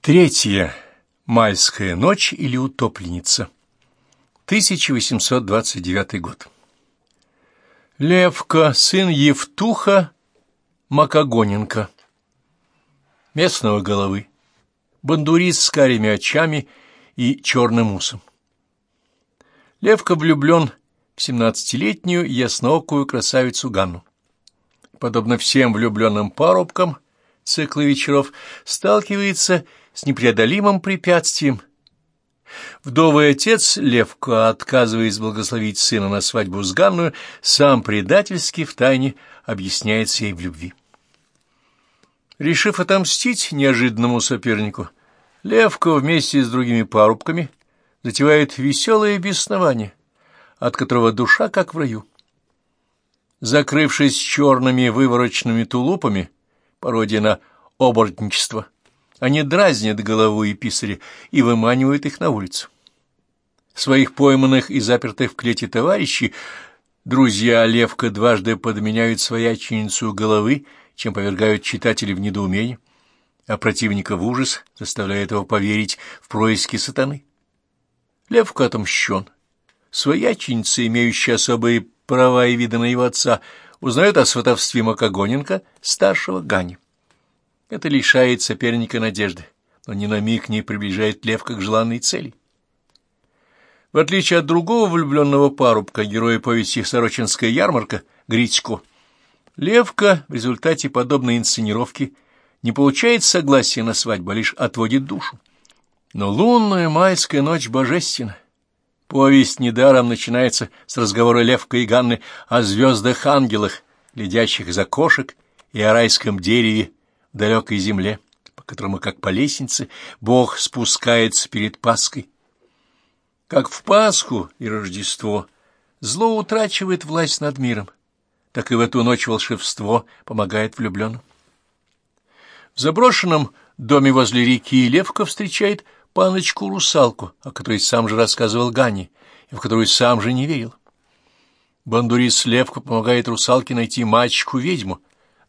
Третье. Майская ночь или утопленница. 1829 год. Левка, сын Евтуха Макогоненко. Местного головы. Бандурист с карими очами и черным усом. Левка влюблен в семнадцатилетнюю ясноокую красавицу Ганну. Подобно всем влюбленным парубкам цикла вечеров, сталкивается с непреодолимым препятствием. Вдовый отец, Левка, отказываясь благословить сына на свадьбу с Ганную, сам предательски втайне объясняется ей в любви. Решив отомстить неожиданному сопернику, Левка вместе с другими парубками затевает веселое беснование, от которого душа как в раю. Закрывшись черными выворочными тулупами, пародия на оборотничество, они дразнят голову и писаря и выманивают их на улицу. Своих пойманных и запертых в клете товарищей друзья Левка дважды подменяют свояченицу головы, чем повергают читателей в недоумение, а противника в ужас, заставляя его поверить в происки сатаны. Левка отомщен. Свояченица, имеющая особые права и виды на его отца, узнает о сватовстве Макогоненко, старшего Гани. Это лишает соперника надежды, но ни на миг не приближает Левка к желанной цели. В отличие от другого влюбленного парубка, героя повести «Сорочинская ярмарка» Грицько, Левка в результате подобной инсценировки не получает согласия на свадьбу, а лишь отводит душу. Но лунная майская ночь божественна. Повесть недаром начинается с разговора Левка и Ганны о звездах-ангелах, глядящих из окошек, и о райском дереве, далекой земле, по которому, как по лестнице, Бог спускается перед Пасхой. Как в Пасху и Рождество зло утрачивает власть над миром, так и в эту ночь волшебство помогает влюбленным. В заброшенном доме возле реки Левка встречает паночку-русалку, о которой сам же рассказывал Ганни, и в которую сам же не верил. Бандурис Левка помогает русалке найти мальчику-ведьму,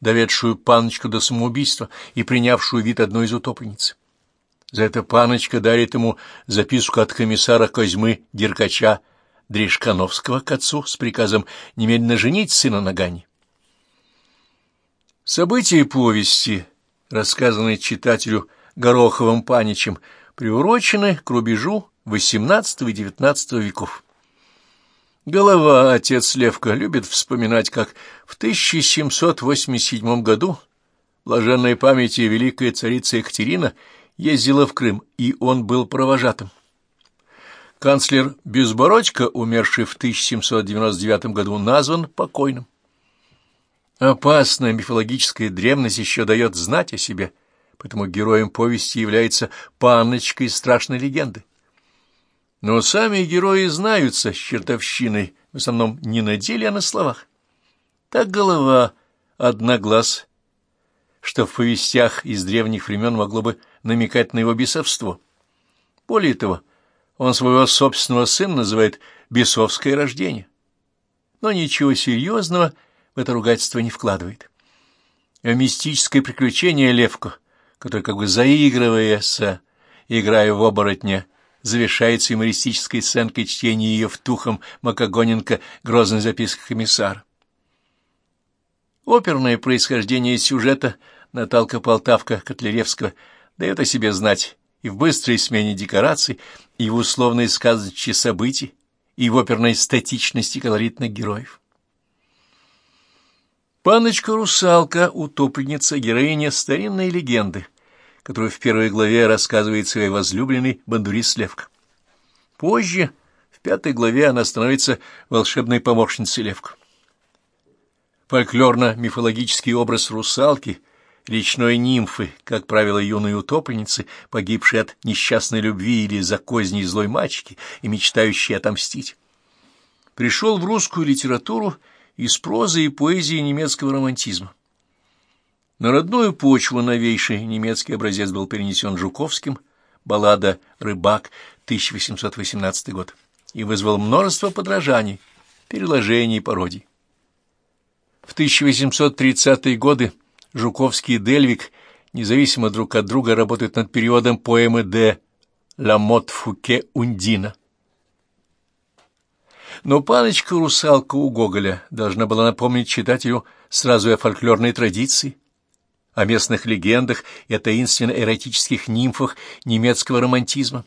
доведшую паночку до самоубийства и принявшую вид одной из утопленниц. За это паночка дарит ему записку от комиссара Козьмы Деркача Дрешкановского к отцу с приказом немедленно женить сына на Гане. События повести, рассказанные читателю Гороховым Паничем, приурочены к рубежу XVIII и XIX веков. Голова, отец Левка, любит вспоминать, как в 1787 году блаженной памяти великая царица Екатерина ездила в Крым, и он был провожатым. Канцлер Безбородько, умерший в 1799 году, назван покойным. Опасная мифологическая древность еще дает знать о себе, поэтому героем повести является панночка из страшной легенды. Но сами герои знаются с чертовщиной, в основном не на деле, а на словах. Так голова, одноглаз, что в повестях из древних времен могло бы намекать на его бесовство. Более того, он своего собственного сына называет «бесовское рождение». Но ничего серьезного в это ругательство не вкладывает. А мистическое приключение Левку, который, как бы заигрывая играя в оборотня, завершается юмористической сценкой чтения ее в тухом Макогоненко грозной записки комиссара. Оперное происхождение сюжета Наталка Полтавка Котляревского дает о себе знать и в быстрой смене декораций, и в условной сказочности событий, и в оперной статичности колоритных героев. Паночка-русалка, утопленница, героиня старинной легенды — которую в первой главе рассказывает своей возлюбленной бандурист Левка. Позже, в пятой главе, она становится волшебной помощницей Левка. Фольклорно-мифологический образ русалки, речной нимфы, как правило, юной утопленницы, погибшей от несчастной любви или за козней злой мачки и мечтающей отомстить, пришел в русскую литературу из прозы и поэзии немецкого романтизма. На родную почву новейший немецкий образец был перенесен Жуковским, баллада «Рыбак», 1818 год, и вызвал множество подражаний, переложений и пародий. В 1830-е годы Жуковский и Дельвик независимо друг от друга работают над переводом поэмы де «Ламот Фуке Ундина». Но паночка-русалка у Гоголя должна была напомнить читателю сразу о фольклорной традиции, о местных легендах и о таинственно-эротических нимфах немецкого романтизма,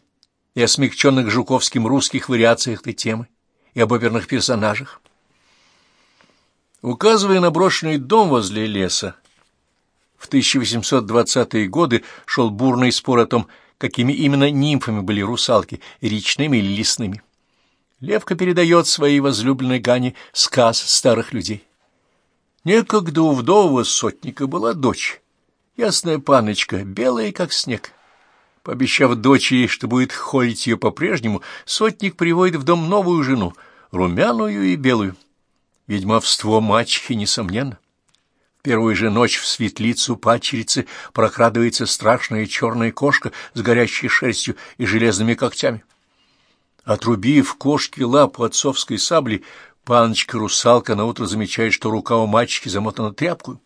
и о смягченных Жуковским русских вариациях этой темы, и об оперных персонажах. Указывая на брошенный дом возле леса, в 1820-е годы шел бурный спор о том, какими именно нимфами были русалки, речными или лесными. Левка передает своей возлюбленной Гане сказ старых людей. Некогда у вдового сотника была дочь, ясная паночка, белая, как снег. Пообещав дочери, что будет холить ее по-прежнему, сотник приводит в дом новую жену, румяную и белую. Ведьмовство мачехи, несомненно. В первую же ночь в светлицу падчерицы прокрадывается страшная черная кошка с горящей шерстью и железными когтями. Отрубив кошке лапу отцовской сабли, паночка-русалка наутро замечает, что рука у мальчики замотана тряпкой.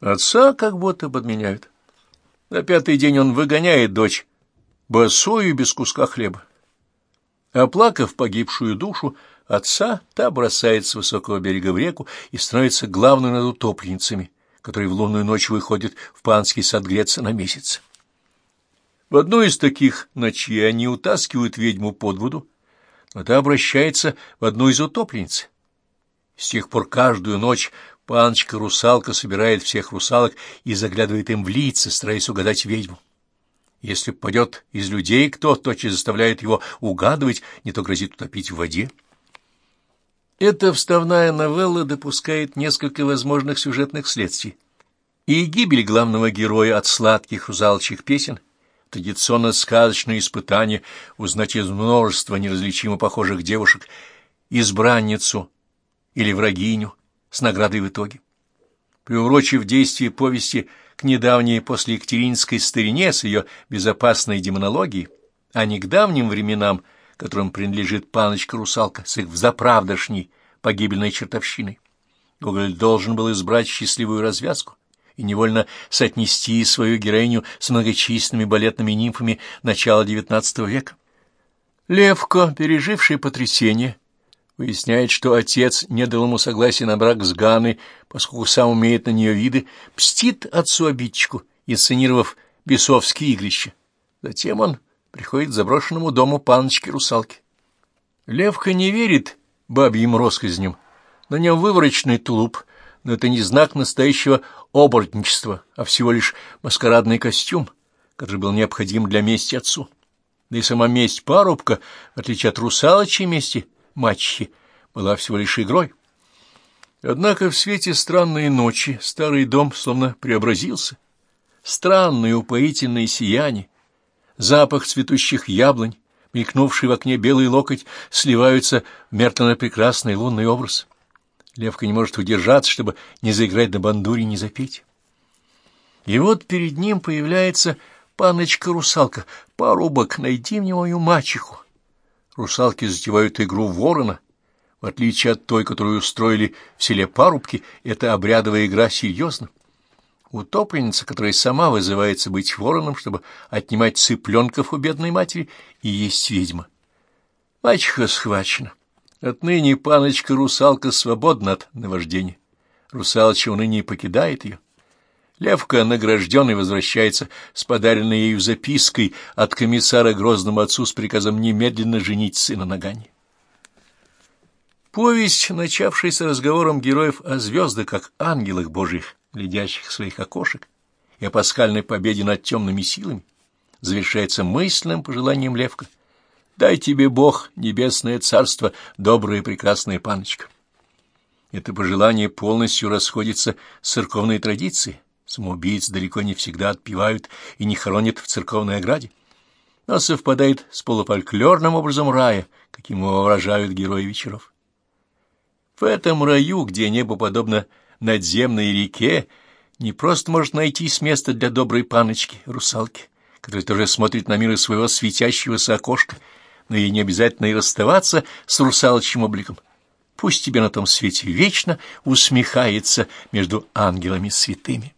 Отца как будто подменяют. На пятый день он выгоняет дочь, босую без куска хлеба. Оплакав погибшую душу, отца та бросает с высокого берега в реку и становится главной над утопленницами, которые в лунную ночь выходят в панский сад греться на месяц. В одной из таких ночей они утаскивают ведьму под воду, но обращается в одну из утопленниц. С тех пор каждую ночь паночка-русалка собирает всех русалок и заглядывает им в лица, стараясь угадать ведьму. Если попадет из людей кто, тотчас заставляет его угадывать, не то грозит утопить в воде. Эта вставная новелла допускает несколько возможных сюжетных следствий. И гибель главного героя от сладких русалочьих песен — традиционно сказочное испытание узнать из множества неразличимо похожих девушек избранницу или врагиню с наградой в итоге. Приурочив действие повести к недавней после Екатеринской старине с ее безопасной демонологией, а не к давним временам, которым принадлежит паночка-русалка с их взаправдошней погибельной чертовщиной, Гоголь должен был избрать счастливую развязку, и невольно соотнести свою героиню с многочисленными балетными нимфами начала XIX века. Левко, переживший потрясение, выясняет, что отец не дал ему согласия на брак с Ганой, поскольку сам умеет на нее виды, пстит отцу-обидчику, инсценировав бесовские игрища. Затем он приходит к заброшенному дому паночки-русалки. Левка не верит бабьим россказням. На нем выворочный тулуп, но это не знак настоящего оборотничества, а всего лишь маскарадный костюм, который был необходим для мести отцу. Да и сама месть парубка, в отличие от русалочей мести мачехи, была всего лишь игрой. Однако в свете странной ночи старый дом словно преобразился. Странное упоительное сияние, запах цветущих яблонь, мелькнувший в окне белый локоть, сливаются в мертвенно-прекрасный лунный образ. Левка не может удержаться, чтобы не заиграть на бандуре, не запеть. И вот перед ним появляется паночка-русалка. «Парубок, найди мне мою мачеху». Русалки затевают игру ворона. В отличие от той, которую устроили в селе парубки, эта обрядовая игра серьезна. Утопленница, которая сама вызывается быть вороном, чтобы отнимать цыпленков у бедной матери, и есть ведьма. Мачеха схвачена. Отныне паночка-русалка свободна от наваждения. Русалоча уныне покидает ее. Левка, награжденный, возвращается с подаренной ею запиской от комиссара грозному отцу с приказом немедленно женить сына на Гане. Повесть, начавшаяся разговором героев о звездах, как ангелах божьих, глядящих в своих окошек, и о пасхальной победе над темными силами, завершается мысленным пожеланием Левка — Дай тебе Бог, небесное царство, добрая и прекрасная паночка. Это пожелание полностью расходится с церковной традицией. Самоубийц далеко не всегда отпевают и не хоронят в церковной ограде, но совпадает с полуфольклорным образом рая, каким его выражают герои вечеров. В этом раю, где небо подобно надземной реке, не просто может найтись место для доброй паночки, русалки, которая тоже смотрит на мир из своего светящегося окошка, но ей не обязательно и расставаться с русалочьим обликом. Пусть тебе на том свете вечно усмехается между ангелами святыми.